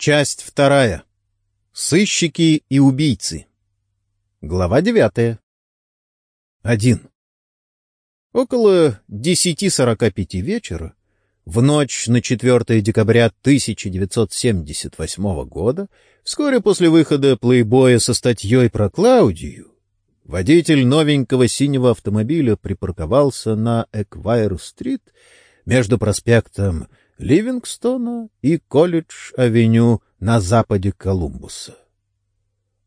Часть вторая. Сыщики и убийцы. Глава девятая. Один. Около десяти сорока пяти вечера, в ночь на 4 декабря 1978 года, вскоре после выхода плейбоя со статьей про Клаудию, водитель новенького синего автомобиля припарковался на Эквайр-стрит между проспектом Ливингстона и Колледж-авеню на западе Колумбуса.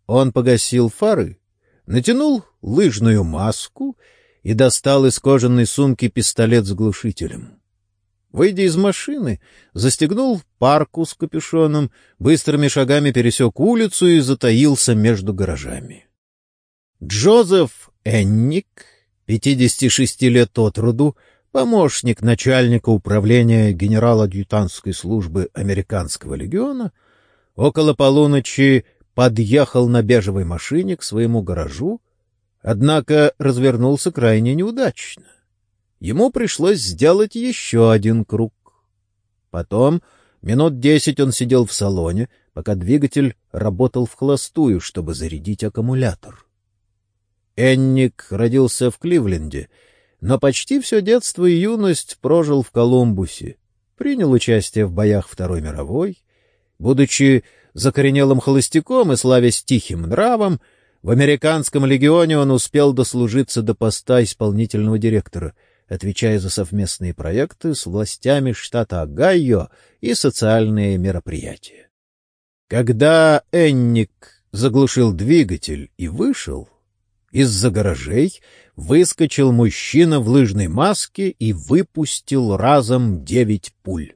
Он погасил фары, натянул лыжную маску и достал из кожаной сумки пистолет с глушителем. Выйдя из машины, застегнул парку с капюшоном, быстрыми шагами пересек улицу и затаился между гаражами. Джозеф Энник, 56 лет от роду, помощник начальника управления генерал-адъютантской службы американского легиона, около полуночи подъехал на бежевой машине к своему гаражу, однако развернулся крайне неудачно. Ему пришлось сделать еще один круг. Потом минут десять он сидел в салоне, пока двигатель работал в холостую, чтобы зарядить аккумулятор. Энник родился в Кливленде — но почти все детство и юность прожил в Колумбусе, принял участие в боях Второй мировой, будучи закоренелым холостяком и славясь тихим нравом, в американском легионе он успел дослужиться до поста исполнительного директора, отвечая за совместные проекты с властями штата Огайо и социальные мероприятия. Когда Энник заглушил двигатель и вышел, из-за гаражей выскочил мужчина в лыжной маске и выпустил разом девять пуль.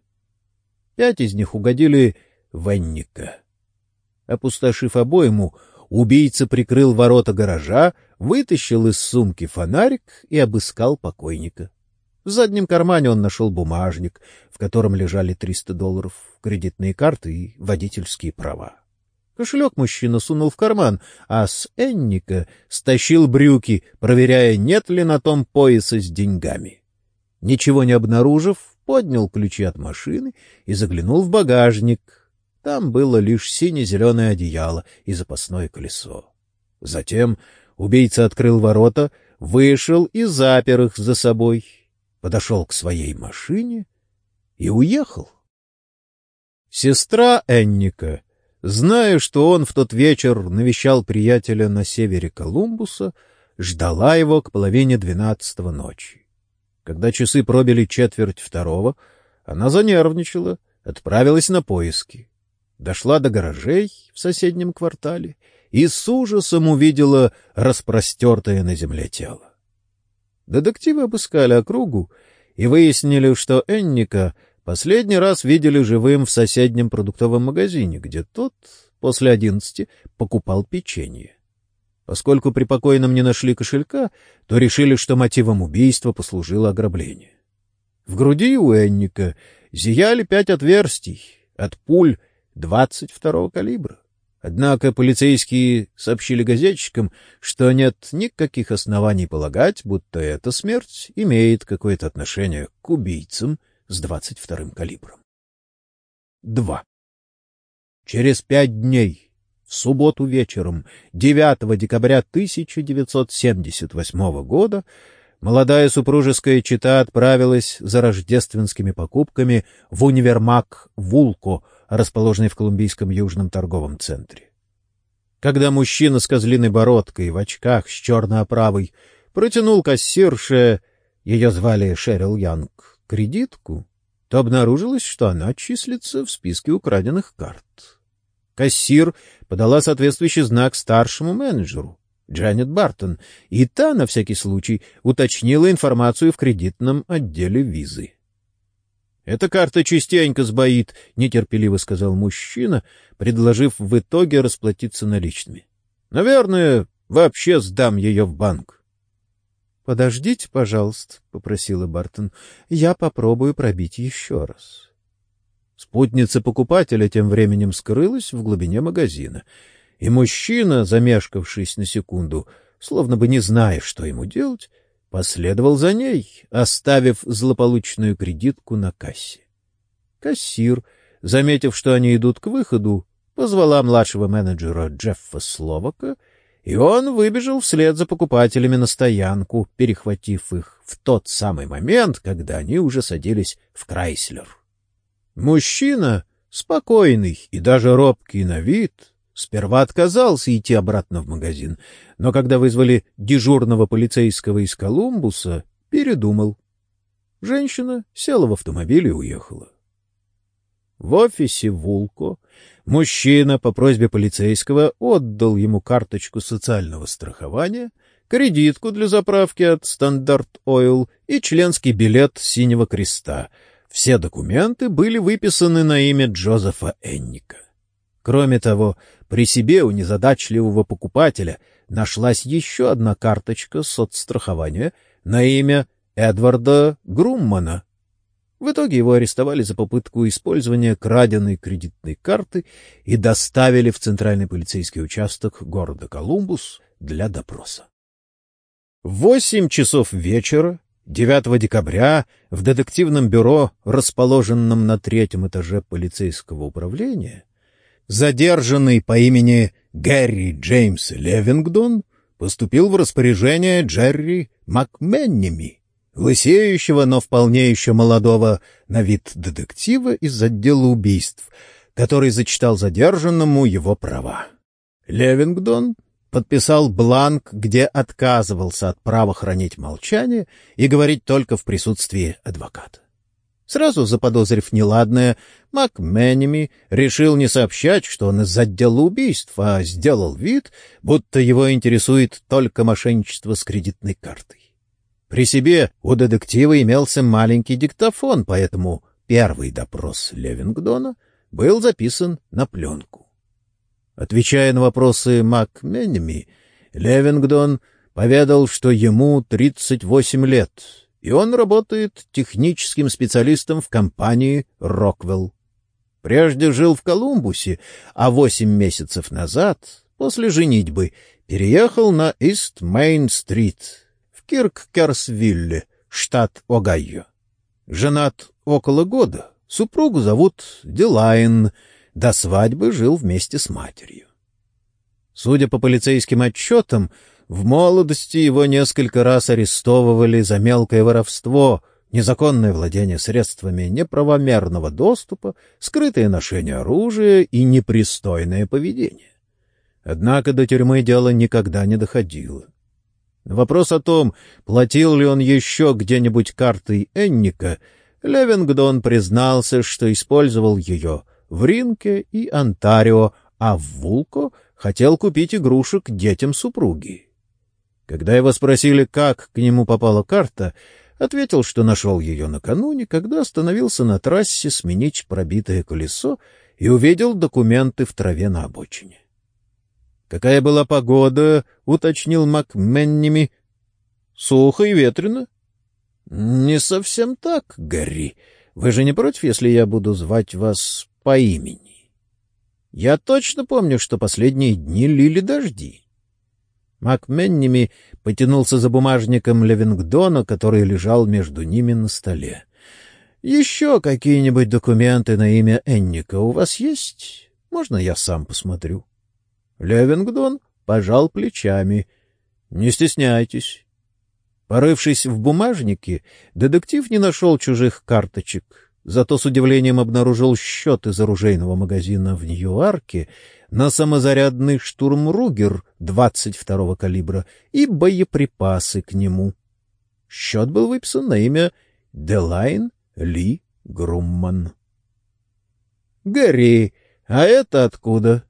Пять из них угодили в Энника. Опустошив обойму, убийца прикрыл ворота гаража, вытащил из сумки фонарик и обыскал покойника. В заднем кармане он нашел бумажник, в котором лежали 300 долларов, кредитные карты и водительские права. Кошелек мужчина сунул в карман, а с Энника стащил брюки, проверяя, нет ли на том пояса с деньгами. Ничего не обнаружив, поднял ключи от машины и заглянул в багажник. Там было лишь сине-зеленое одеяло и запасное колесо. Затем убийца открыл ворота, вышел и запер их за собой, подошел к своей машине и уехал. Сестра Энника — Зная, что он в тот вечер навещал приятеля на севере Колумбуса, ждала его к половине двенадцатого ночи. Когда часы пробили четверть второго, она занервничала, отправилась на поиски. Дошла до гаражей в соседнем квартале и с ужасом увидела распростертое на земле тело. Детективы обыскали округу и выяснили, что Энника Последний раз видели живым в соседнем продуктовом магазине, где тот после одиннадцати покупал печенье. Поскольку при покойном не нашли кошелька, то решили, что мотивом убийства послужило ограбление. В груди у Энника зияли пять отверстий от пуль двадцать второго калибра. Однако полицейские сообщили газетчикам, что нет никаких оснований полагать, будто эта смерть имеет какое-то отношение к убийцам с 22-м калибром. 2. Через пять дней, в субботу вечером, 9 декабря 1978 года, молодая супружеская чета отправилась за рождественскими покупками в универмаг «Вулко», расположенный в Колумбийском южном торговом центре. Когда мужчина с козлиной бородкой в очках с черной оправой протянул кассирше, ее звали Шерил Янг, кредитку, то обнаружилось, что она числится в списке украденных карт. Кассир подала соответствующий знак старшему менеджеру, Джанет Бартон, и та, на всякий случай, уточнила информацию в кредитном отделе визы. — Эта карта частенько сбоит, — нетерпеливо сказал мужчина, предложив в итоге расплатиться наличными. — Наверное, вообще сдам ее в банк. Подождите, пожалуйста, — попросила Бартон. — Я попробую пробить еще раз. Спутница покупателя тем временем скрылась в глубине магазина, и мужчина, замешкавшись на секунду, словно бы не зная, что ему делать, последовал за ней, оставив злополучную кредитку на кассе. Кассир заметив, что они идут к выходу, позвала младшего менеджера Джеффа Словака, и он выбежал вслед за покупателями на стоянку, перехватив их в тот самый момент, когда они уже садились в Крайслер. Мужчина, спокойный и даже робкий на вид, сперва отказался идти обратно в магазин, но когда вызвали дежурного полицейского из Колумбуса, передумал. Женщина села в автомобиль и уехала. В офисе Вулко мужчина по просьбе полицейского отдал ему карточку социального страхования, кредитку для заправки от Стандарт Ойл и членский билет Синего Креста. Все документы были выписаны на имя Джозефа Энника. Кроме того, при себе у незадачливого покупателя нашлась еще одна карточка соцстрахования на имя Эдварда Груммана. В итоге его арестовали за попытку использования краденой кредитной карты и доставили в Центральный полицейский участок города Колумбус для допроса. В восемь часов вечера 9 декабря в детективном бюро, расположенном на третьем этаже полицейского управления, задержанный по имени Гэри Джеймс Левингдон поступил в распоряжение Джерри Макменними, лысеющего, но вполне еще молодого на вид детектива из отдела убийств, который зачитал задержанному его права. Левингдон подписал бланк, где отказывался от права хранить молчание и говорить только в присутствии адвоката. Сразу заподозрив неладное, МакМенеми решил не сообщать, что он из отдела убийств, а сделал вид, будто его интересует только мошенничество с кредитной картой. При себе у детектива имелся маленький диктофон, поэтому первый допрос Левингдона был записан на пленку. Отвечая на вопросы МакМенеми, Левингдон поведал, что ему 38 лет — и он работает техническим специалистом в компании «Роквелл». Прежде жил в Колумбусе, а восемь месяцев назад, после женитьбы, переехал на Ист-Мейн-стрит Кирк-Керсвилле, штат Огайо. Женат около года, супругу зовут Дилайн, до свадьбы жил вместе с матерью. Судя по полицейским отчетам, в молодости его несколько раз арестовывали за мелкое воровство, незаконное владение средствами неправомерного доступа, скрытое ношение оружия и непристойное поведение. Однако до тюрьмы дело никогда не доходило. Вопрос о том, платил ли он еще где-нибудь картой Энника, Левингдон признался, что использовал ее в Ринке и Онтарио, а в Вулко хотел купить игрушек детям супруги. Когда его спросили, как к нему попала карта, ответил, что нашел ее накануне, когда остановился на трассе сменить пробитое колесо и увидел документы в траве на обочине. «Какая была погода?» — уточнил МакМенними. «Сухо и ветрено». «Не совсем так, Гарри. Вы же не против, если я буду звать вас по имени?» «Я точно помню, что последние дни лили дожди». МакМенними потянулся за бумажником Левингдона, который лежал между ними на столе. — Еще какие-нибудь документы на имя Энника у вас есть? Можно я сам посмотрю? Левингдон пожал плечами. — Не стесняйтесь. Порывшись в бумажнике, детектив не нашел чужих карточек, зато с удивлением обнаружил счет из оружейного магазина в Нью-Арке на самозарядный штурм «Ругер» 22-го калибра и боеприпасы к нему. Счет был выписан на имя Делайн Ли Грумман. «Гэри, а это откуда?»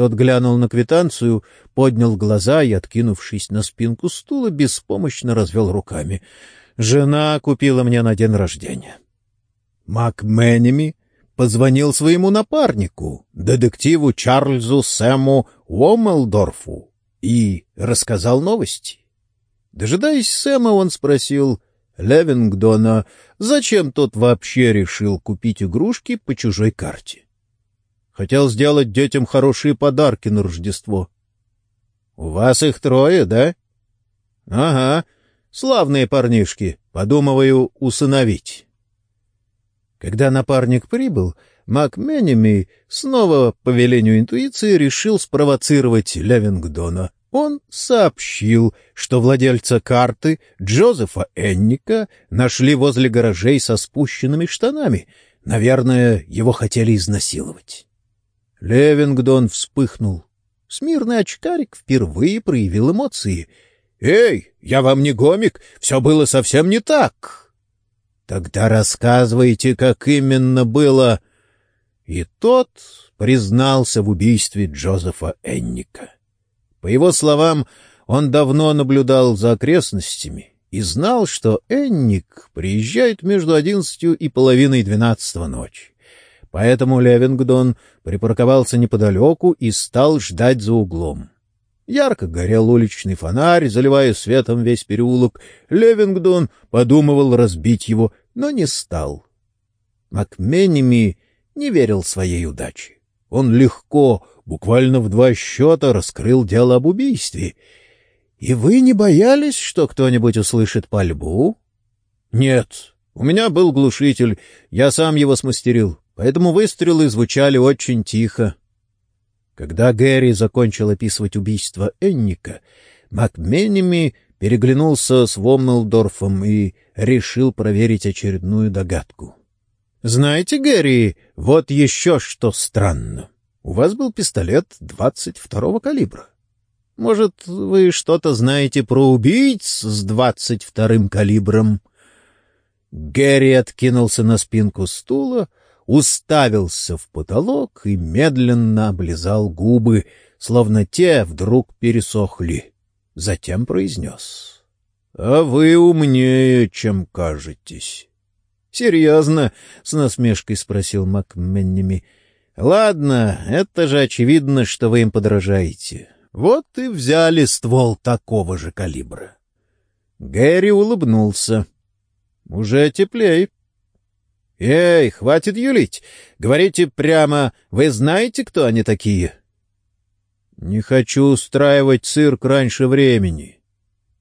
Тот глянул на квитанцию, поднял глаза и, откинувшись на спинку стула, беспомощно развел руками. «Жена купила мне на день рождения». МакМенеми позвонил своему напарнику, детективу Чарльзу Сэму Уомелдорфу, и рассказал новости. Дожидаясь Сэма, он спросил Левингдона, зачем тот вообще решил купить игрушки по чужой карте. Хотел сделать детям хорошие подарки на Рождество. — У вас их трое, да? — Ага, славные парнишки, подумываю усыновить. Когда напарник прибыл, МакМенеми снова по велению интуиции решил спровоцировать Левингдона. Он сообщил, что владельца карты Джозефа Энника нашли возле гаражей со спущенными штанами. Наверное, его хотели изнасиловать. Левингдон вспыхнул. Смирный очкарик впервые проявил эмоции. «Эй, я вам не гомик, все было совсем не так!» «Тогда рассказывайте, как именно было...» И тот признался в убийстве Джозефа Энника. По его словам, он давно наблюдал за окрестностями и знал, что Энник приезжает между одиннадцатью и половиной двенадцатого ночи. Поэтому Левингдон припарковался неподалеку и стал ждать за углом. Ярко горел уличный фонарь, заливая светом весь переулок. Левингдон подумывал разбить его, но не стал. Макменеми не верил своей удаче. Он легко, буквально в два счета, раскрыл дело об убийстве. И вы не боялись, что кто-нибудь услышит пальбу? Нет, у меня был глушитель, я сам его смастерил, поэтому выстрелы звучали очень тихо. Когда Гэри закончил описывать убийство Энника, Макменеми переглянулся с Воммелдорфом и решил проверить очередную догадку. Знаете, Гэри, вот еще что странно. У вас был пистолет двадцать второго калибра. Может, вы что-то знаете про убийц с двадцать вторым калибром? Гэри откинулся на спинку стула, уставился в потолок и медленно облизал губы, словно те вдруг пересохли. Затем произнес. — А вы умнее, чем кажетесь. — Серьезно? — с насмешкой спросил МакМенними. — Ладно, это же очевидно, что вы им подражаете. Вот и взяли ствол такого же калибра. Гэри улыбнулся. — Уже теплей. — Эй, хватит юлить. Говорите прямо, вы знаете, кто они такие? — Не хочу устраивать цирк раньше времени.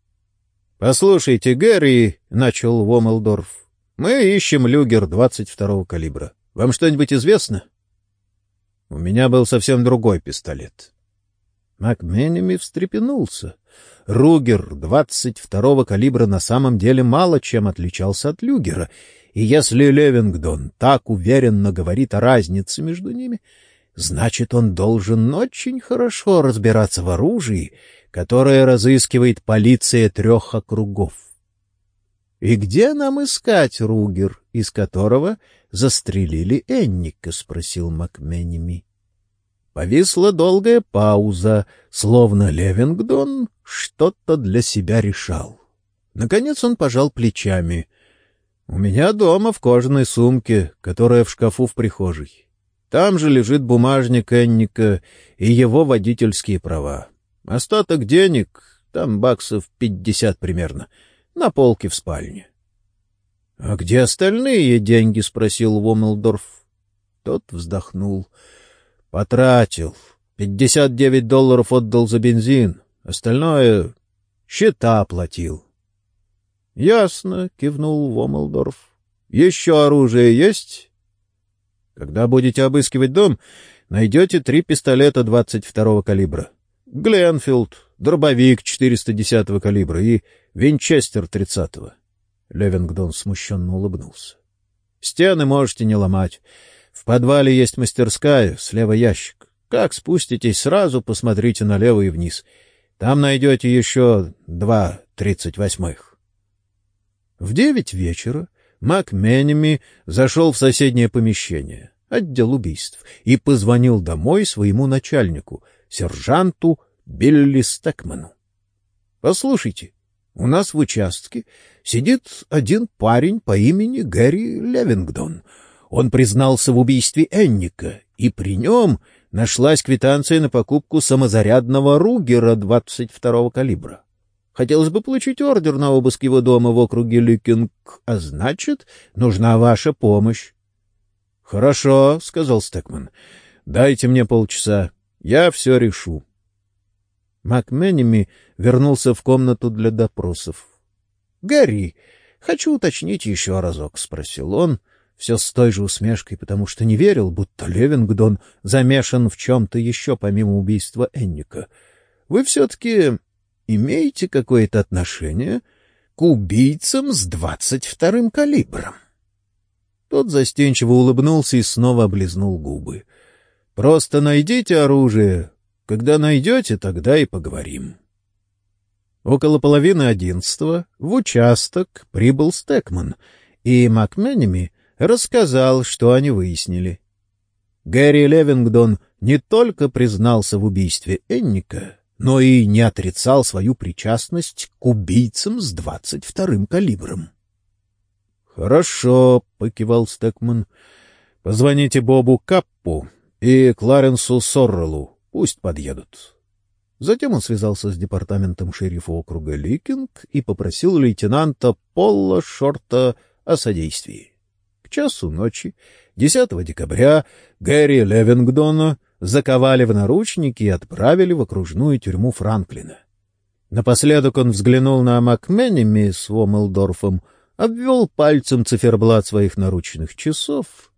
— Послушайте, Гэри, — начал Вомелдорф, мы ищем люгер 22-го калибра. Вам что-нибудь известно? У меня был совсем другой пистолет. Макменеми встрепенулся. Ругер 22-го калибра на самом деле мало чем отличался от люгера, и если Левингдон так уверенно говорит о разнице между ними, значит, он должен очень хорошо разбираться в оружии, которое разыскивает полиция трех округов. И где нам искать Ругер, из которого застрелили Энника? — спросил Макменеми. Повисла долгая пауза, словно Левингдон что-то для себя решал. Наконец он пожал плечами. — У меня дома в кожаной сумке, которая в шкафу в прихожей. Там же лежит бумажник Энника и его водительские права. Остаток денег, там баксов пятьдесят примерно — на полке в спальне. — А где остальные деньги? — спросил Вомелдорф. Тот вздохнул. — Потратил. Пятьдесят девять долларов отдал за бензин. Остальное счета оплатил. — Ясно, — кивнул Вомелдорф. — Еще оружие есть? — Когда будете обыскивать дом, найдете три пистолета двадцать второго калибра. Гленфилд, дробовик 410-го калибра и винчестер 30-го. Левингдон смущенно улыбнулся. — Стены можете не ломать. В подвале есть мастерская, слева ящик. Как спуститесь, сразу посмотрите налево и вниз. Там найдете еще два тридцать восьмых. В девять вечера Мак Менеми зашел в соседнее помещение, отдел убийств, и позвонил домой своему начальнику, сержанту Билли Стекману. — Послушайте, у нас в участке сидит один парень по имени Гэри Левингдон. Он признался в убийстве Энника, и при нем нашлась квитанция на покупку самозарядного Ругера 22-го калибра. Хотелось бы получить ордер на обыск его дома в округе Ликинг, а значит, нужна ваша помощь. — Хорошо, — сказал Стекман. — Дайте мне полчаса, я все решу. МакМенеми вернулся в комнату для допросов. — Гарри, хочу уточнить еще разок, — спросил он, все с той же усмешкой, потому что не верил, будто Левингдон замешан в чем-то еще помимо убийства Энника. Вы все-таки имеете какое-то отношение к убийцам с двадцать вторым калибром? Тот застенчиво улыбнулся и снова облизнул губы. — Просто найдите оружие. Когда найдете, тогда и поговорим. Около половины одиннадцатого в участок прибыл Стекман, и Макменеми рассказал, что они выяснили. Гэри Левингдон не только признался в убийстве Энника, но и не отрицал свою причастность к убийцам с двадцать вторым калибром. — Хорошо, — покивал Стекман. — Позвоните Бобу Каппу и Кларенсу Соррелу, пусть подъедут. Затем он связался с департаментом шерифа округа Ликинг и попросил лейтенанта Полла Шорта о содействии часу ночи 10 декабря Гэри Левингдона заковали в наручники и отправили в окружную тюрьму Франклина. Напоследок он взглянул на Макменеми с Вомелдорфом, обвел пальцем циферблат своих наручных часов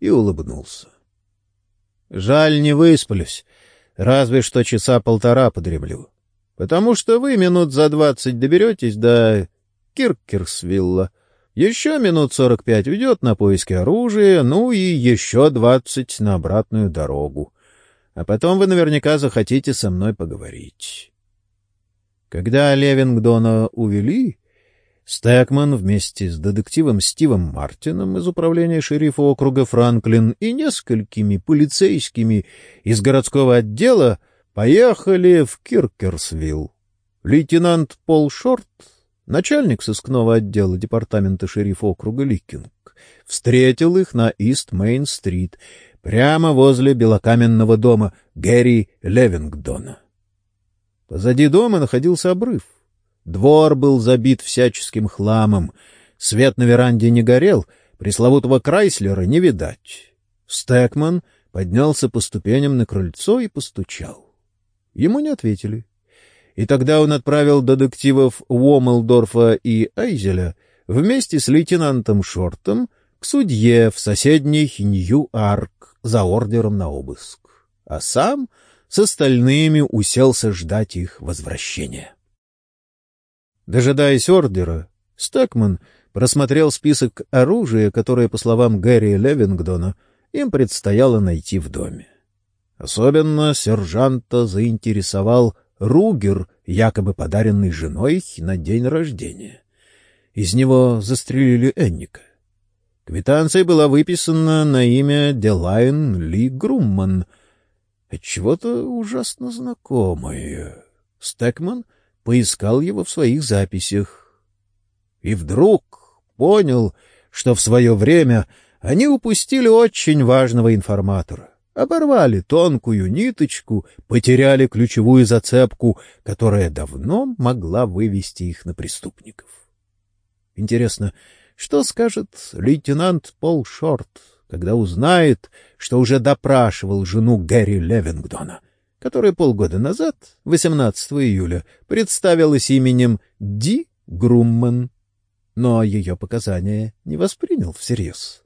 и улыбнулся. — Жаль, не высплюсь, разве что часа полтора подремлю, потому что вы минут за двадцать доберетесь до Киркерсвилла, еще минут сорок пять уйдет на поиски оружия, ну и еще двадцать на обратную дорогу. А потом вы наверняка захотите со мной поговорить. Когда Левингдона увели, Стэкман вместе с детективом Стивом Мартином из управления шерифа округа Франклин и несколькими полицейскими из городского отдела поехали в Киркерсвилл. Лейтенант Пол Шорт начальник сыскного отдела департамента шерифа округа Ликинг, встретил их на Ист-Мейн-стрит, прямо возле белокаменного дома Гэри Левингдона. Позади дома находился обрыв. Двор был забит всяческим хламом, свет на веранде не горел, пресловутого Крайслера не видать. Стэкман поднялся по ступеням на крыльцо и постучал. Ему не ответили. И тогда он отправил детективов Уомелдорфа и Айзеля вместе с лейтенантом Шортом к судье в соседний Нью-Арк за ордером на обыск, а сам с остальными уселся ждать их возвращения. Дожидаясь ордера, Стекман просмотрел список оружия, которое, по словам Гэри Левингдона, им предстояло найти в доме. Особенно сержанта заинтересовал Ругер, якобы подаренный женой на день рождения. Из него застрелили Энника. Квитанция была выписана на имя Делайн Ли Грумман. Отчего-то ужасно знакомое. Стекман поискал его в своих записях. И вдруг понял, что в свое время они упустили очень важного информатора оборвали тонкую ниточку, потеряли ключевую зацепку, которая давно могла вывести их на преступников. Интересно, что скажет лейтенант Пол Шорт, когда узнает, что уже допрашивал жену Гэри Левингдона, которая полгода назад, 18 июля, представилась именем Ди Грумман, но ее показания не воспринял всерьез.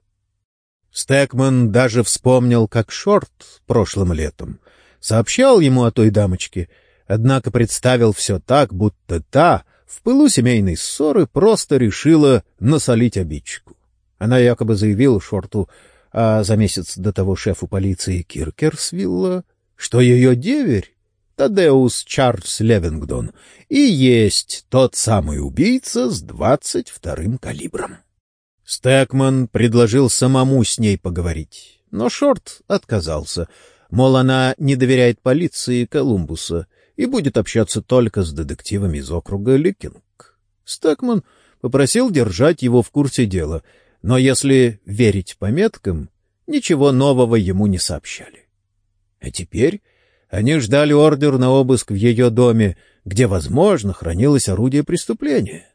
Стэкман даже вспомнил, как Шорт прошлым летом сообщал ему о той дамочке, однако представил все так, будто та в пылу семейной ссоры просто решила насолить обидчику. Она якобы заявила Шорту, а за месяц до того шефу полиции Киркерсвилла, что ее деверь, Тадеус Чарльз Левингдон, и есть тот самый убийца с двадцать вторым калибром. Стэкман предложил самому с ней поговорить, но Шорт отказался, мол, она не доверяет полиции Колумбуса и будет общаться только с детективами из округа Ликинг. Стэкман попросил держать его в курсе дела, но если верить пометкам, ничего нового ему не сообщали. А теперь они ждали ордер на обыск в ее доме, где, возможно, хранилось орудие преступления.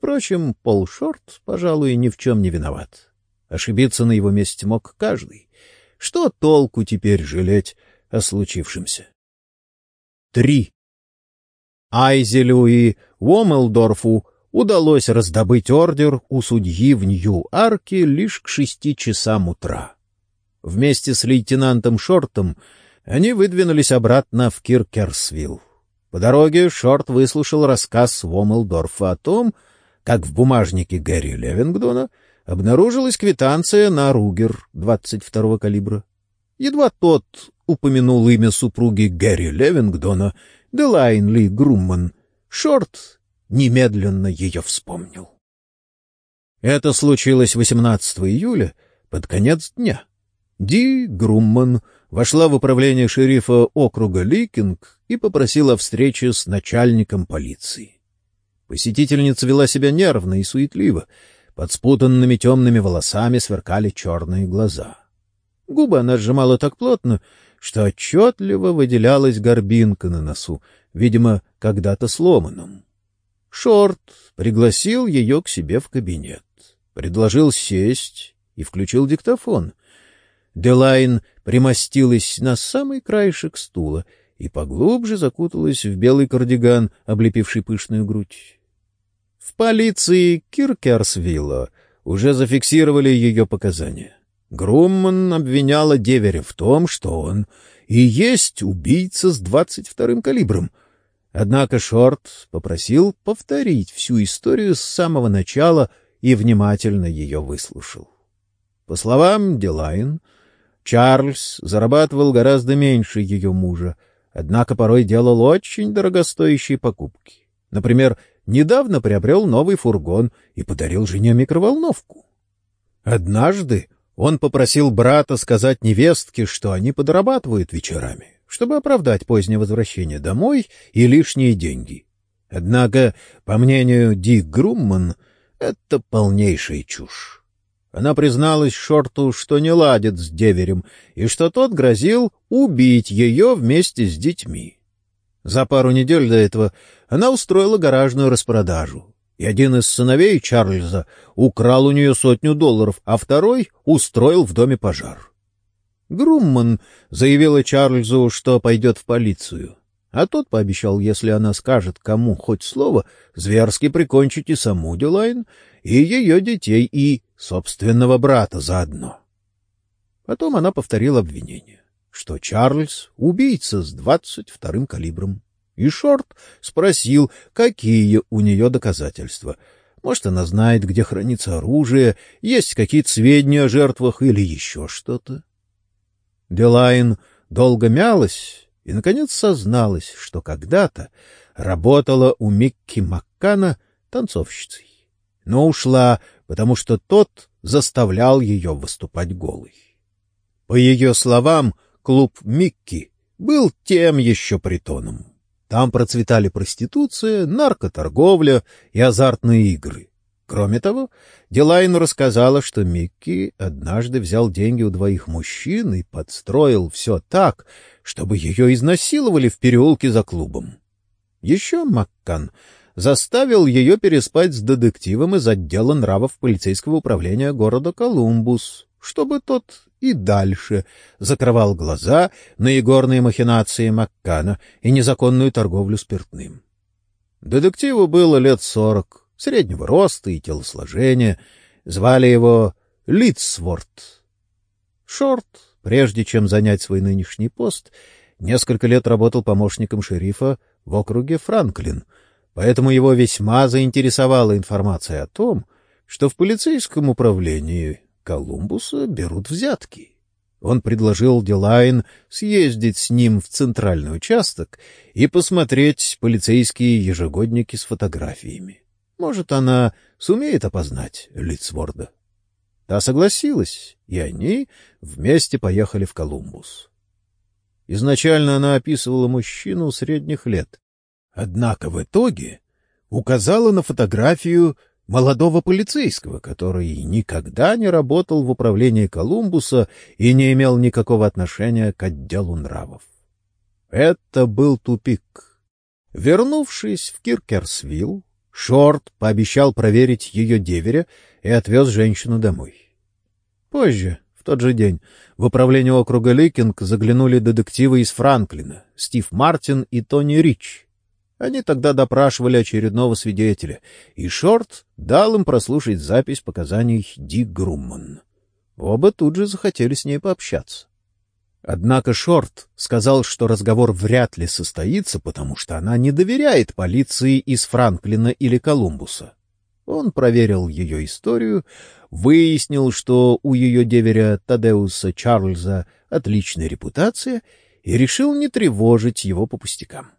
Впрочем, Пол Шорт, пожалуй, ни в чем не виноват. Ошибиться на его месте мог каждый. Что толку теперь жалеть о случившемся? Три. Айзелю и Уомелдорфу удалось раздобыть ордер у судьи в Нью-Арке лишь к шести часам утра. Вместе с лейтенантом Шортом они выдвинулись обратно в Киркерсвилл. По дороге Шорт выслушал рассказ Вомелдорфа о том, как в бумажнике Гэри Левингдона обнаружилась квитанция на Ругер 22-го калибра. Едва тот упомянул имя супруги Гэри Левингдона, Делайн Ли Грумман, Шорт немедленно ее вспомнил. Это случилось 18 июля, под конец дня. Ди Грумман вошла в управление шерифа округа Ликинг и попросила встречи с начальником полиции. Посетительница вела себя нервно и суетливо. Под спутанными темными волосами сверкали черные глаза. Губы она сжимала так плотно, что отчетливо выделялась горбинка на носу, видимо, когда-то сломанном. Шорт пригласил ее к себе в кабинет, предложил сесть и включил диктофон. Делайн примостилась на самый краешек стула и поглубже закуталась в белый кардиган, облепивший пышную грудь. В полиции Киркерсвилла уже зафиксировали ее показания. Грумман обвиняла деверя в том, что он и есть убийца с двадцать вторым калибром. Однако Шорт попросил повторить всю историю с самого начала и внимательно ее выслушал. По словам Делайн, Чарльз зарабатывал гораздо меньше ее мужа, однако порой делал очень дорогостоящие покупки. Например, недавно приобрел новый фургон и подарил жене микроволновку. Однажды он попросил брата сказать невестке, что они подрабатывают вечерами, чтобы оправдать позднее возвращение домой и лишние деньги. Однако, по мнению Дик Грумман, это полнейшая чушь. Она призналась Шорту, что не ладит с деверем, и что тот грозил убить ее вместе с детьми. За пару недель до этого она устроила гаражную распродажу, и один из сыновей Чарльза украл у нее сотню долларов, а второй устроил в доме пожар. Грумман заявила Чарльзу, что пойдет в полицию, а тот пообещал, если она скажет кому хоть слово, зверски прикончить и саму Дюлайн, и ее детей, и собственного брата заодно. Потом она повторила обвинение что Чарльз — убийца с двадцать вторым калибром. И Шорт спросил, какие у нее доказательства. Может, она знает, где хранится оружие, есть какие-то сведения о жертвах или еще что-то. Делайн долго мялась и, наконец, созналась, что когда-то работала у Микки Маккана танцовщицей, но ушла, потому что тот заставлял ее выступать голой. По ее словам, клуб «Микки» был тем еще притоном. Там процветали проституция, наркоторговля и азартные игры. Кроме того, Дилайн рассказала, что Микки однажды взял деньги у двоих мужчин и подстроил все так, чтобы ее изнасиловали в переулке за клубом. Еще Маккан заставил ее переспать с детективом из отдела нравов полицейского управления города Колумбус, чтобы тот и дальше закрывал глаза на игорные махинации Маккана и незаконную торговлю спиртным. Детективу было лет сорок, среднего роста и телосложения. Звали его Литсворт. Шорт, прежде чем занять свой нынешний пост, несколько лет работал помощником шерифа в округе Франклин, поэтому его весьма заинтересовала информация о том, что в полицейском управлении Колумбуса берут взятки. Он предложил Дилайн съездить с ним в центральный участок и посмотреть полицейские ежегодники с фотографиями. Может, она сумеет опознать Лицворда. Та согласилась, и они вместе поехали в Колумбус. Изначально она описывала мужчину средних лет, однако в итоге указала на фотографию молодого полицейского, который никогда не работал в управлении Колумбуса и не имел никакого отношения к отделу нравов. Это был тупик. Вернувшись в Киркерсвилл, Шорт пообещал проверить ее деверя и отвез женщину домой. Позже, в тот же день, в управление округа Ликинг заглянули детективы из Франклина, Стив Мартин и Тони Рич. Они тогда допрашивали очередного свидетеля, и Шорт дал им прослушать запись показаний Ди Грумман. Оба тут же захотели с ней пообщаться. Однако Шорт сказал, что разговор вряд ли состоится, потому что она не доверяет полиции из Франклина или Колумбуса. Он проверил ее историю, выяснил, что у ее деверя Тадеуса Чарльза отличная репутация, и решил не тревожить его по пустякам.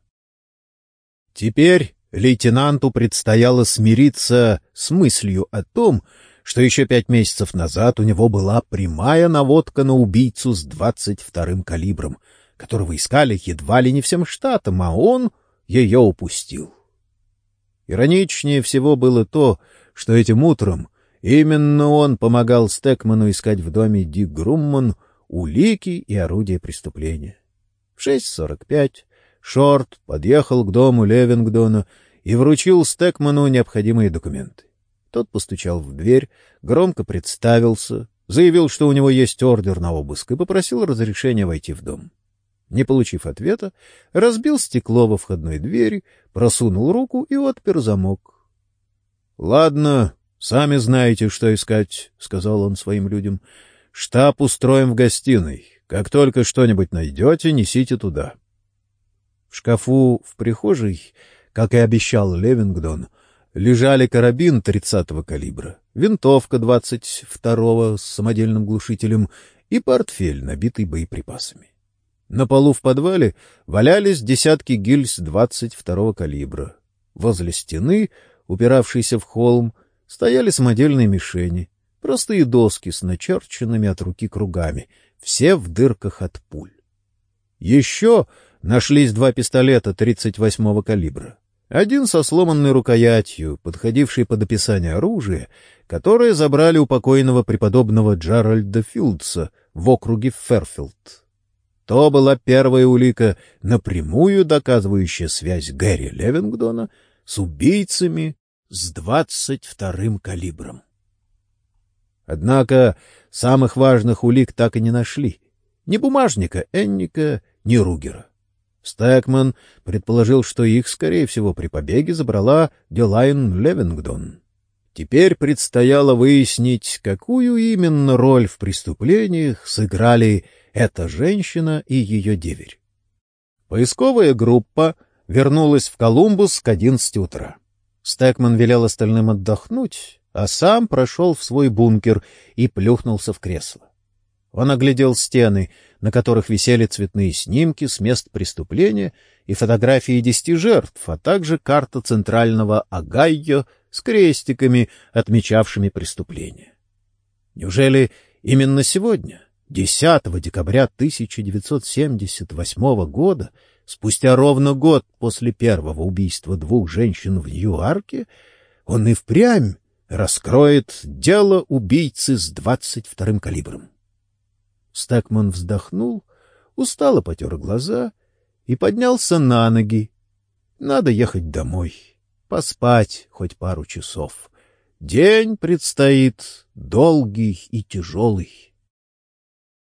Теперь лейтенанту предстояло смириться с мыслью о том, что еще пять месяцев назад у него была прямая наводка на убийцу с двадцать вторым калибром, которого искали едва ли не всем штатам, а он ее упустил. Ироничнее всего было то, что этим утром именно он помогал Стекману искать в доме Дик Грумман улики и орудия преступления. В 6.45 Шорт подъехал к дому Левингдона и вручил Стекману необходимые документы. Тот постучал в дверь, громко представился, заявил, что у него есть ордер на обыск, и попросил разрешения войти в дом. Не получив ответа, разбил стекло во входной двери, просунул руку и отпер замок. — Ладно, сами знаете, что искать, — сказал он своим людям. — Штаб устроим в гостиной. Как только что-нибудь найдете, несите туда. В шкафу в прихожей, как и обещал Левингдон, — лежали карабин 30-го калибра, винтовка 22-го с самодельным глушителем и портфель, набитый боеприпасами. На полу в подвале валялись десятки гильз 22-го калибра. Возле стены, упиравшейся в холм, стояли самодельные мишени, простые доски с начерченными от руки кругами, все в дырках от пуль. Еще нашлись два пистолета 38-го калибра. Один со сломанной рукоятью, подходивший под описание оружия, которое забрали у покойного преподобного Джеральда Филдса в округе Ферфилд. То была первая улика, напрямую доказывающая связь Гэри Левингдона с убийцами с двадцать вторым калибром. Однако самых важных улик так и не нашли. Ни бумажника Энника, ни Ругера. Стэкман предположил, что их, скорее всего, при побеге забрала Делайн Левингдон. Теперь предстояло выяснить, какую именно роль в преступлениях сыграли эта женщина и ее деверь. Поисковая группа вернулась в Колумбус к одиннадцати утра. Стэкман велел остальным отдохнуть, а сам прошел в свой бункер и плюхнулся в кресло. Он оглядел стены — на которых висели цветные снимки с мест преступления и фотографии десяти жертв, а также карта центрального Огайо с крестиками, отмечавшими преступление. Неужели именно сегодня, 10 декабря 1978 года, спустя ровно год после первого убийства двух женщин в Нью-Арке, он и впрямь раскроет дело убийцы с двадцать вторым калибром? Стакман вздохнул, устало потер глаза и поднялся на ноги. Надо ехать домой, поспать хоть пару часов. День предстоит долгий и тяжелый.